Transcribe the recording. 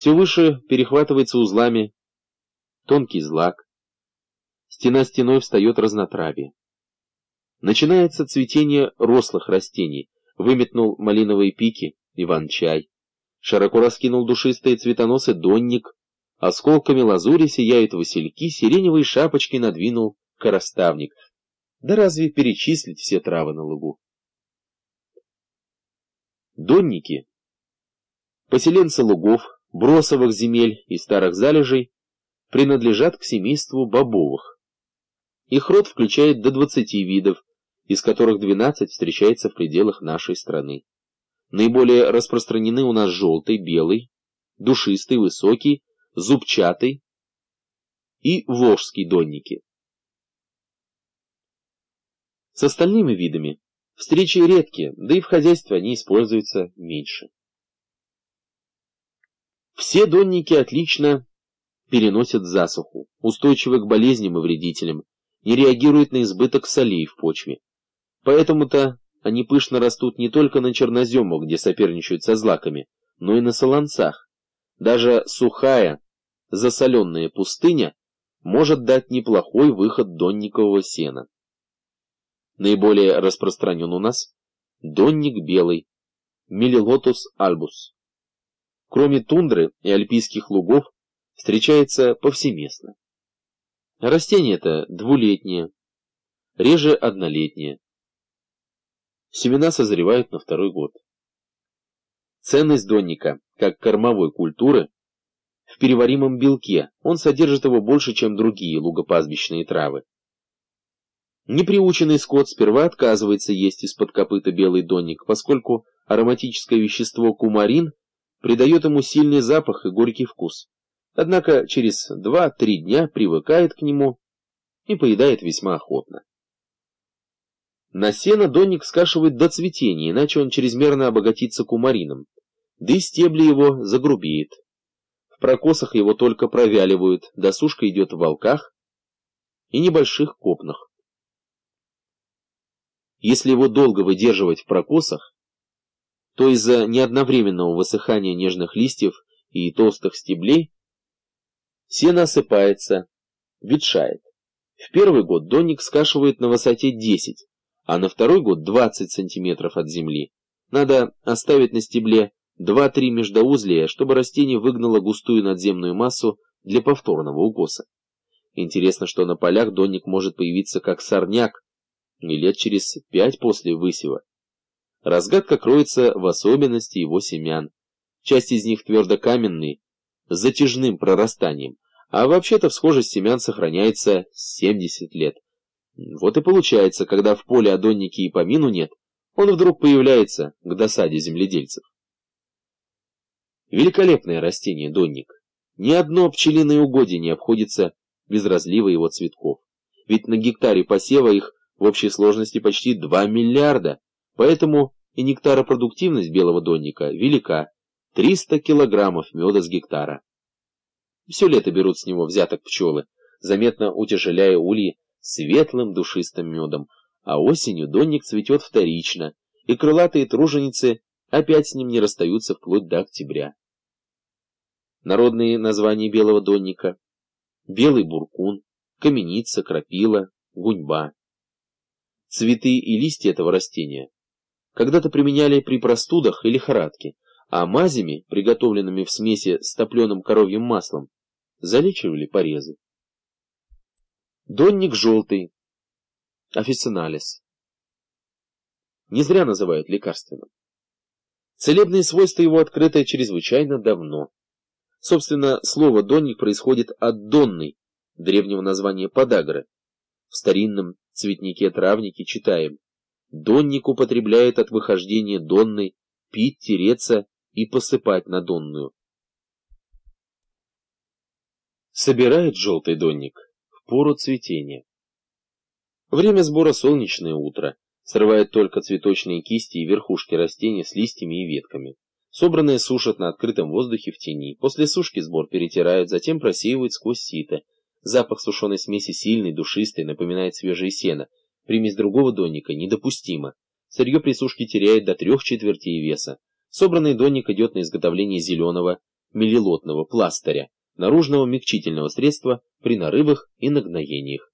Все выше перехватывается узлами тонкий злак. Стена стеной встает разнотравие. Начинается цветение рослых растений. Выметнул малиновые пики Иван-чай. Широко раскинул душистые цветоносы донник. Осколками лазури сияют васильки, сиреневые шапочки надвинул короставник. Да разве перечислить все травы на лугу? Донники, поселенцы лугов, бросовых земель и старых залежей, принадлежат к семейству бобовых. Их род включает до 20 видов, из которых 12 встречается в пределах нашей страны. Наиболее распространены у нас желтый, белый, душистый, высокий, зубчатый и волжский донники. С остальными видами встречи редкие, да и в хозяйстве они используются меньше. Все донники отлично переносят засуху, устойчивы к болезням и вредителям, не реагируют на избыток солей в почве. Поэтому-то они пышно растут не только на черноземах, где соперничают со злаками, но и на солонцах. Даже сухая, засоленная пустыня может дать неплохой выход донникового сена. Наиболее распространен у нас донник белый, Мелилотус альбус. Кроме тундры и альпийских лугов, встречается повсеместно. Растение это двулетнее, реже однолетнее. Семена созревают на второй год. Ценность донника, как кормовой культуры, в переваримом белке, он содержит его больше, чем другие лугопастбищные травы. Неприученный скот сперва отказывается есть из-под копыта белый донник, поскольку ароматическое вещество кумарин придает ему сильный запах и горький вкус. Однако через 2-3 дня привыкает к нему и поедает весьма охотно. На сено донник скашивает до цветения, иначе он чрезмерно обогатится кумарином, да и стебли его загрубеет. В прокосах его только провяливают, досушка идет в волках и небольших копнах. Если его долго выдерживать в прокосах, то из-за неодновременного высыхания нежных листьев и толстых стеблей сено осыпается, ветшает. В первый год донник скашивает на высоте 10, а на второй год 20 сантиметров от земли. Надо оставить на стебле 2-3 междоузлия, чтобы растение выгнало густую надземную массу для повторного укоса. Интересно, что на полях донник может появиться как сорняк, и лет через пять после высева. Разгадка кроется в особенности его семян. Часть из них твердокаменные, с затяжным прорастанием, а вообще-то всхожесть семян сохраняется 70 лет. Вот и получается, когда в поле одонники и помину нет, он вдруг появляется к досаде земледельцев. Великолепное растение донник. Ни одно пчелиное угодье не обходится без разлива его цветков. Ведь на гектаре посева их в общей сложности почти 2 миллиарда, поэтому и нектаропродуктивность белого донника велика – 300 килограммов меда с гектара. Все лето берут с него взяток пчелы, заметно утяжеляя ульи светлым душистым медом, а осенью донник цветет вторично, и крылатые труженицы опять с ним не расстаются вплоть до октября. Народные названия белого донника – белый буркун, каменица, крапила, гуньба. Цветы и листья этого растения когда-то применяли при простудах и лихорадке, а мазями, приготовленными в смеси с топленым коровьим маслом, залечивали порезы. Донник желтый, официналис. Не зря называют лекарственным. Целебные свойства его открыты чрезвычайно давно. Собственно, слово «донник» происходит от «донный», древнего названия подагры. В старинном цветнике-травнике читаем Донник употребляет от выхождения донной пить, тереться и посыпать на донную. Собирает желтый донник в пору цветения. Время сбора солнечное утро. Срывает только цветочные кисти и верхушки растений с листьями и ветками. Собранные сушат на открытом воздухе в тени. После сушки сбор перетирают, затем просеивают сквозь сито. Запах сушеной смеси сильный, душистый, напоминает свежее сено. Примесь другого донника недопустима. Сырье при сушке теряет до трех четвертей веса. Собранный донник идет на изготовление зеленого, мелилотного пластыря, наружного мягчительного средства при нарывах и нагноениях.